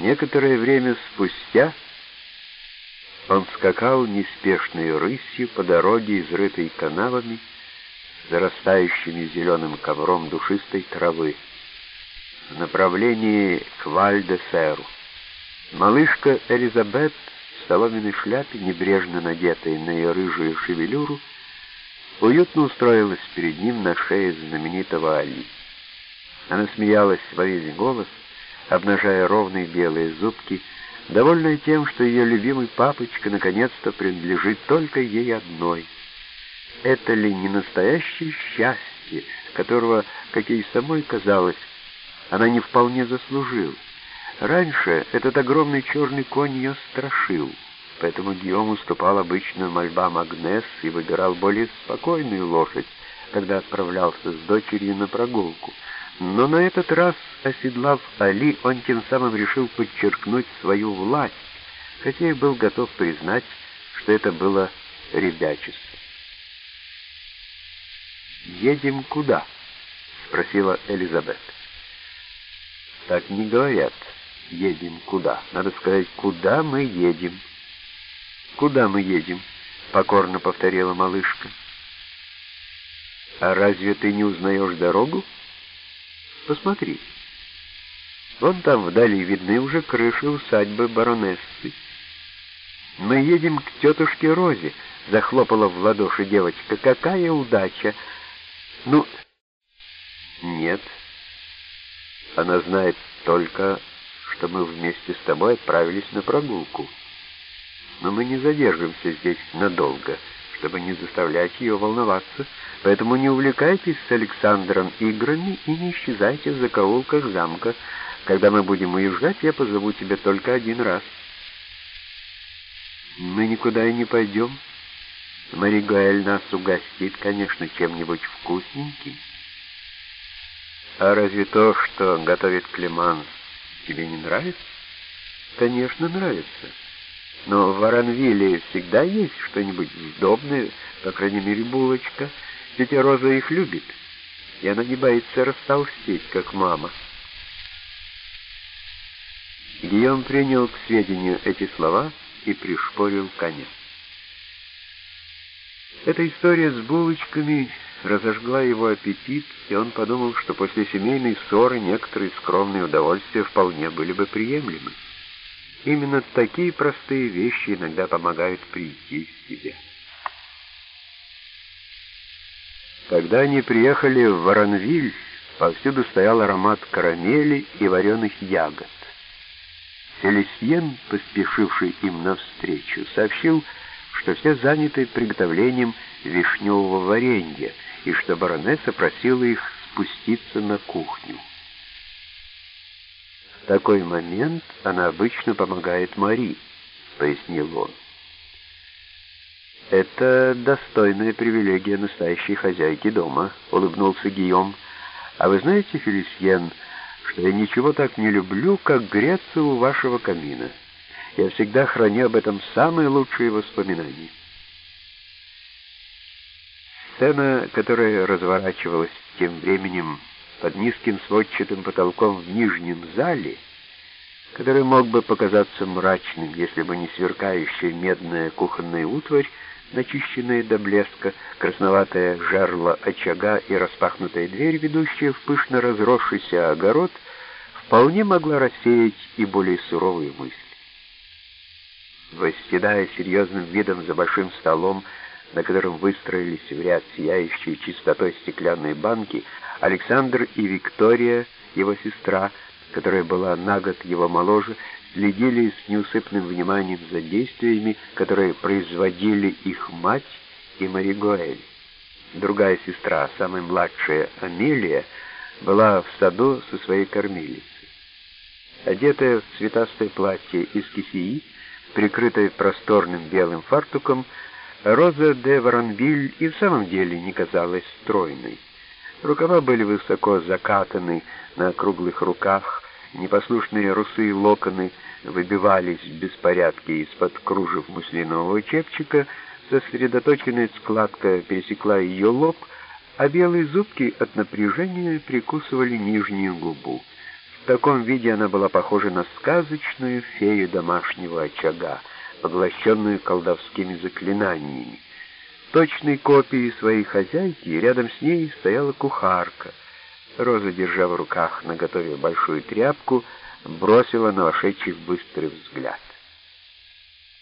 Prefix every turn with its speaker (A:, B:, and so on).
A: Некоторое время спустя он скакал неспешной рысью по дороге, изрытой канавами, зарастающими зеленым ковром душистой травы, в направлении к Валь-де-Серу. Малышка Элизабет в соломенной шляпе, небрежно надетой на ее рыжую шевелюру, уютно устроилась перед ним на шее знаменитого Али. Она смеялась во весь голос, обнажая ровные белые зубки, довольная тем, что ее любимый папочка наконец-то принадлежит только ей одной. Это ли не настоящее счастье, которого, как ей самой казалось, она не вполне заслужила? Раньше этот огромный черный конь ее страшил, поэтому Гиом уступал обычно мольбам Агнес и выбирал более спокойную лошадь, когда отправлялся с дочерью на прогулку. Но на этот раз, оседлав Али, он тем самым решил подчеркнуть свою власть, хотя и был готов признать, что это было ребячество. «Едем куда?» — спросила Элизабет. «Так не говорят» едем куда? Надо сказать, куда мы едем. Куда мы едем? Покорно повторила малышка. А разве ты не узнаешь дорогу? Посмотри. Вон там вдали видны уже крыши усадьбы баронессы. Мы едем к тетушке Розе, захлопала в ладоши девочка. Какая удача! Ну, нет. Она знает только что мы вместе с тобой отправились на прогулку. Но мы не задержимся здесь надолго, чтобы не заставлять ее волноваться, поэтому не увлекайтесь с Александром играми и не исчезайте в закоулках замка. Когда мы будем уезжать, я позову тебя только один раз. Мы никуда и не пойдем. Мари Гаэль нас угостит, конечно, чем-нибудь вкусненьким. А разве то, что готовит Клеманс, Тебе не нравится? Конечно, нравится. Но в Воронвилле всегда есть что-нибудь сдобное, по крайней мере, булочка. Тетя Роза их любит, и она не боится растолстеть, как мама. Гийом принял к сведению эти слова и пришпорил коня. Эта история с булочками разожгла его аппетит, и он подумал, что после семейной ссоры некоторые скромные удовольствия вполне были бы приемлемы. Именно такие простые вещи иногда помогают прийти в себя. Когда они приехали в Воронвиль, повсюду стоял аромат карамели и вареных ягод. Селесьен, поспешивший им навстречу, сообщил, что все заняты приготовлением вишневого варенья — и что баронесса просила их спуститься на кухню. Такой момент она обычно помогает Мари, пояснил он. «Это достойная привилегия настоящей хозяйки дома», — улыбнулся Гийом. «А вы знаете, Фелисьен, что я ничего так не люблю, как греться у вашего камина. Я всегда храню об этом самые лучшие воспоминания». Сцена, которая разворачивалась тем временем под низким сводчатым потолком в нижнем зале, который мог бы показаться мрачным, если бы не сверкающая медная кухонная утварь, начищенная до блеска, красноватое жерло очага и распахнутая дверь, ведущая в пышно разросшийся огород, вполне могла рассеять и более суровые мысли. Восседая серьезным видом за большим столом, на котором выстроились в ряд сияющие чистотой стеклянные банки, Александр и Виктория, его сестра, которая была на год его моложе, следили с неусыпным вниманием за действиями, которые производили их мать и Маригуэль. Другая сестра, самая младшая Амелия, была в саду со своей кормилицей. Одетая в цветастое платье из кисеи, прикрытая просторным белым фартуком, Роза де Воронвиль и в самом деле не казалась стройной. Рукава были высоко закатаны на круглых руках, непослушные русые локоны выбивались в беспорядке из-под кружев муслинового чепчика, сосредоточенная складка пересекла ее лоб, а белые зубки от напряжения прикусывали нижнюю губу. таком виде она была похожа на сказочную фею домашнего очага, поглощенную колдовскими заклинаниями. Точной копией своей хозяйки рядом с ней стояла кухарка. Роза, держа в руках наготове большую тряпку, бросила на вошедших быстрый взгляд.